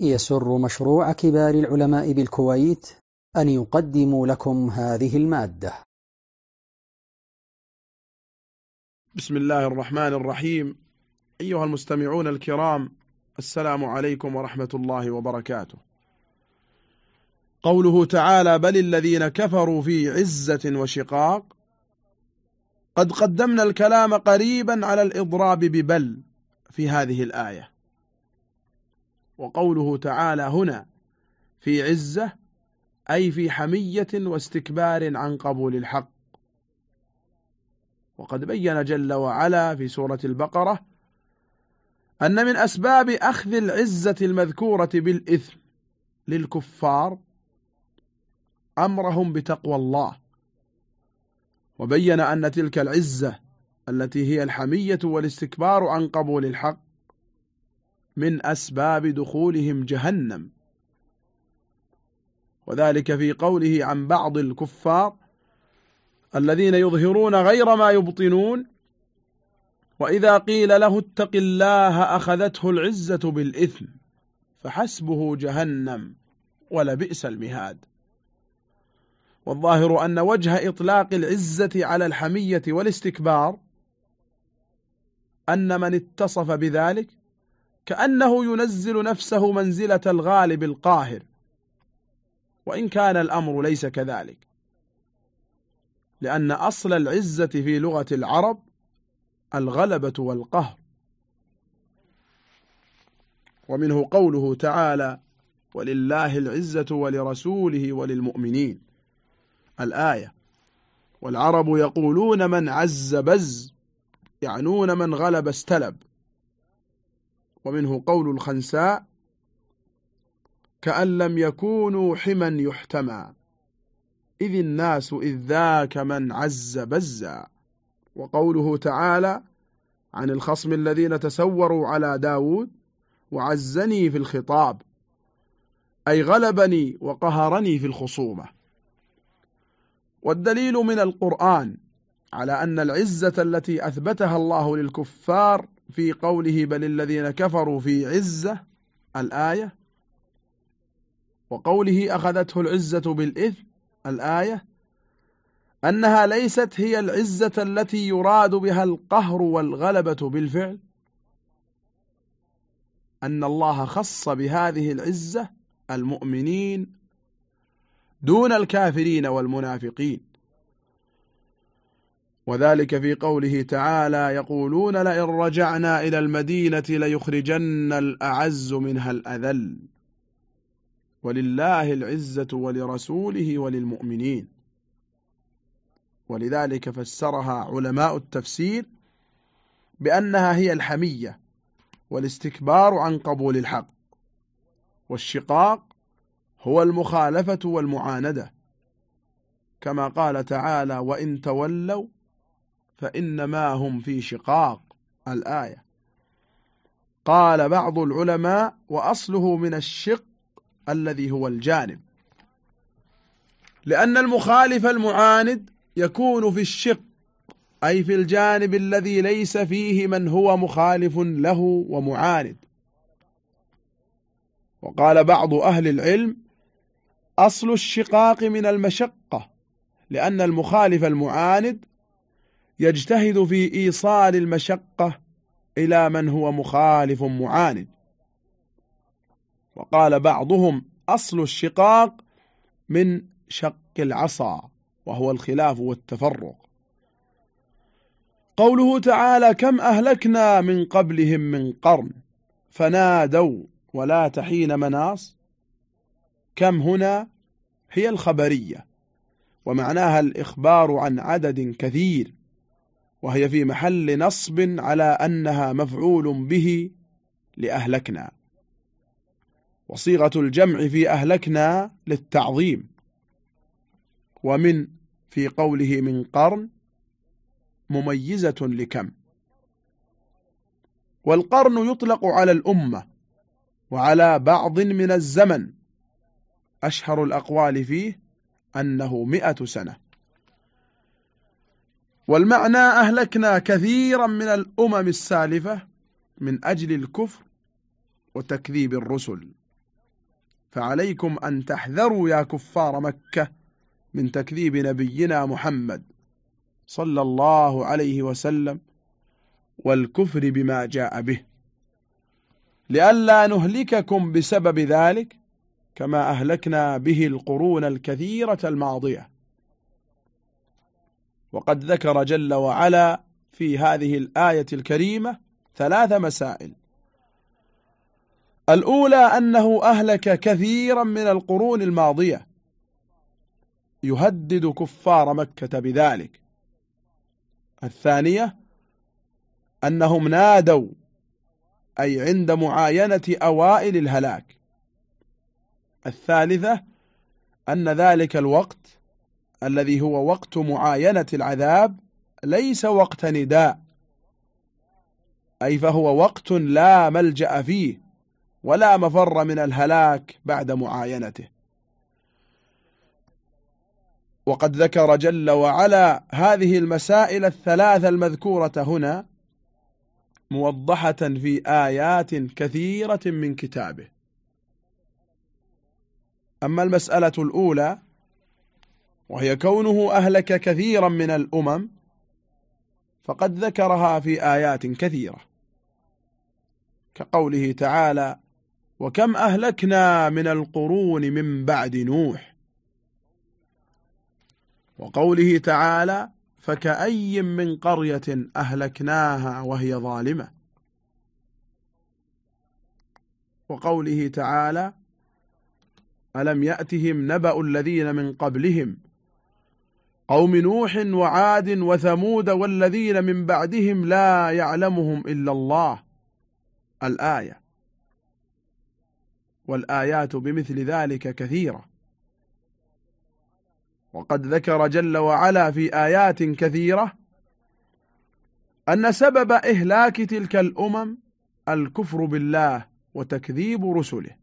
يسر مشروع كبار العلماء بالكويت أن يقدم لكم هذه المادة. بسم الله الرحمن الرحيم. أيها المستمعون الكرام السلام عليكم ورحمة الله وبركاته. قوله تعالى بل الذين كفروا في عزة وشقاق قد قدمنا الكلام قريبا على الإضراب ببل في هذه الآية. وقوله تعالى هنا في عزة أي في حمية واستكبار عن قبول الحق. وقد بين جل وعلا في سورة البقرة أن من أسباب أخذ العزة المذكورة بالإثم للكفار أمرهم بتقوى الله. وبين أن تلك العزة التي هي الحمية والاستكبار عن قبول الحق من أسباب دخولهم جهنم. وذلك في قوله عن بعض الكفار الذين يظهرون غير ما يبطنون وإذا قيل له اتق الله أخذته العزة بالإثم فحسبه جهنم ولبئس المهاد. والظاهر أن وجه إطلاق العزة على الحمية والاستكبار أن من اتصف بذلك كأنه ينزل نفسه منزلة الغالب القاهر. وإن كان الأمر ليس كذلك. لأن أصل العزة في لغة العرب الغلبة والقهر. ومنه قوله تعالى ولله العزة ولرسوله وللمؤمنين الآية والعرب يقولون من عز بز يعنون من غلب استلب ومنه قول الخنساء كأن لم يكونوا حما يحتمى. إذ الناس إذ ذاك من عز بزا. وقوله تعالى عن الخصم الذين تسوروا على داود وعزني في الخطاب أي غلبني وقهرني في الخصومة. والدليل من القرآن على أن العزة التي أثبتها الله للكفار في قوله بل الذين كفروا في عزة الآية وقوله أخذته العزة بالإثم الآية أنها ليست هي العزة التي يراد بها القهر والغلبة بالفعل أن الله خص بهذه العزة المؤمنين دون الكافرين والمنافقين. وذلك في قوله تعالى يقولون لئن رجعنا إلى المدينة ليخرجن الأعز منها الأذل. ولله العزة ولرسوله وللمؤمنين. ولذلك فسرها علماء التفسير بأنها هي الحمية والاستكبار عن قبول الحق. والشقاق هو المخالفة والمعاندة. كما قال تعالى وإن تولوا فإنما هم في شقاق. الآية. قال بعض العلماء وأصله من الشق الذي هو الجانب. لأن المخالف المعاند يكون في الشق أي في الجانب الذي ليس فيه من هو مخالف له ومعاند. وقال بعض أهل العلم أصل الشقاق من المشقة لأن المخالف المعاند يجتهد في إيصال المشقة إلى من هو مخالف معاند وقال بعضهم أصل الشقاق من شق العصا وهو الخلاف والتفرق. قوله تعالى كم أهلكنا من قبلهم من قرن فنادوا ولا تحين مناص كم هنا؟ هي الخبرية ومعناها الإخبار عن عدد كثير. وهي في محل نصب على أنها مفعول به لأهلكنا. وصيغة الجمع في أهلكنا للتعظيم. ومن في قوله من قرن مميزة لكم. والقرن يطلق على الأمة وعلى بعض من الزمن. أشهر الأقوال فيه أنه مئة سنة. والمعنى أهلكنا كثيرا من الأمم السالفة من أجل الكفر وتكذيب الرسل. فعليكم أن تحذروا يا كفار مكة من تكذيب نبينا محمد صلى الله عليه وسلم والكفر بما جاء به. لئلا نهلككم بسبب ذلك كما أهلكنا به القرون الكثيرة الماضية. وقد ذكر جل وعلا في هذه الآية الكريمة ثلاث مسائل. الأولى أنه أهلك كثيرا من القرون الماضية. يهدد كفار مكة بذلك. الثانية أنهم نادوا أي عند معاينة أوائل الهلاك. الثالثة أن ذلك الوقت الذي هو وقت معاينة العذاب ليس وقت نداء. أي فهو وقت لا ملجأ فيه ولا مفر من الهلاك بعد معاينته. وقد ذكر جل وعلا هذه المسائل الثلاث المذكورة هنا موضحة في آيات كثيرة من كتابه. أما المسألة الأولى وهي كونه أهلك كثيرا من الأمم فقد ذكرها في آيات كثيرة. كقوله تعالى وكم أهلكنا من القرون من بعد نوح وقوله تعالى فكأي من قرية أهلكناها وهي ظالمة وقوله تعالى ألم يأتهم نبأ الذين من قبلهم قوم نوح وعاد وثمود والذين من بعدهم لا يعلمهم إلا الله. الآية. والآيات بمثل ذلك كثيرة. وقد ذكر جل وعلا في آيات كثيرة أن سبب إهلاك تلك الأمم الكفر بالله وتكذيب رسله.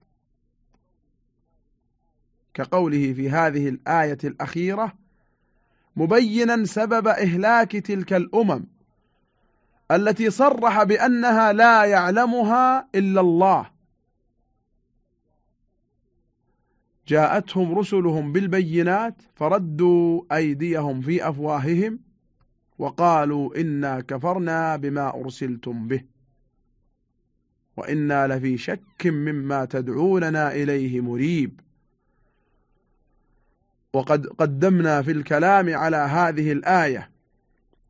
كقوله في هذه الآية الأخيرة مبينا سبب إهلاك تلك الأمم التي صرح بأنها لا يعلمها إلا الله. جاءتهم رسلهم بالبينات فردوا أيديهم في أفواههم وقالوا إنا كفرنا بما أرسلتم به. وإنا لفي شك مما تدعوننا إليه مريب. وقد قدمنا في الكلام على هذه الآية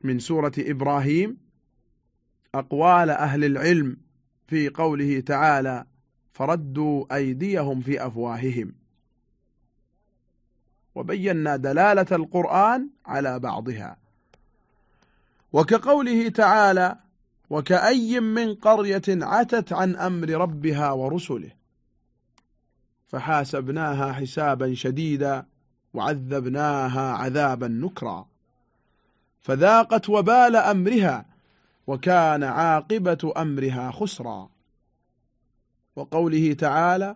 من سورة إبراهيم أقوال أهل العلم في قوله تعالى فردوا أيديهم في أفواههم وبينا دلالة القرآن على بعضها. وكقوله تعالى وكأي من قرية عتت عن أمر ربها ورسله فحاسبناها حسابا شديدا وعذبناها عذابا نكرا. فذاقت وبال أمرها وكان عاقبة أمرها خسرا. وقوله تعالى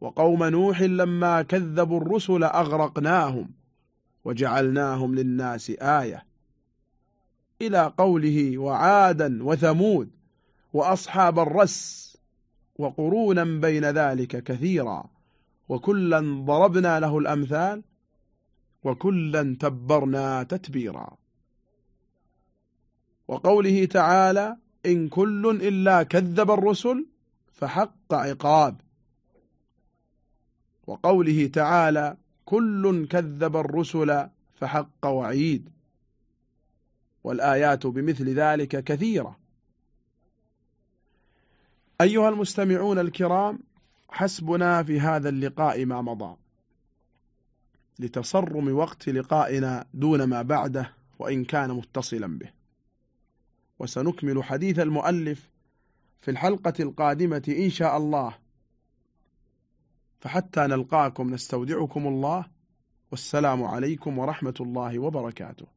وقوم نوح لما كذبوا الرسل أغرقناهم وجعلناهم للناس آية. إلى قوله وعادا وثمود وأصحاب الرس وقرونا بين ذلك كثيرا. وكلا ضربنا له الأمثال وكلا تبرنا تتبيرا. وقوله تعالى إن كل إلا كذب الرسل فحق عقاب. وقوله تعالى كل كذب الرسل فحق وعيد. والآيات بمثل ذلك كثيرة. أيها المستمعون الكرام حسبنا في هذا اللقاء ما مضى. لتصرم وقت لقائنا دون ما بعده وإن كان متصلا به. وسنكمل حديث المؤلف في الحلقة القادمة إن شاء الله. فحتى نلقاكم نستودعكم الله. والسلام عليكم ورحمة الله وبركاته.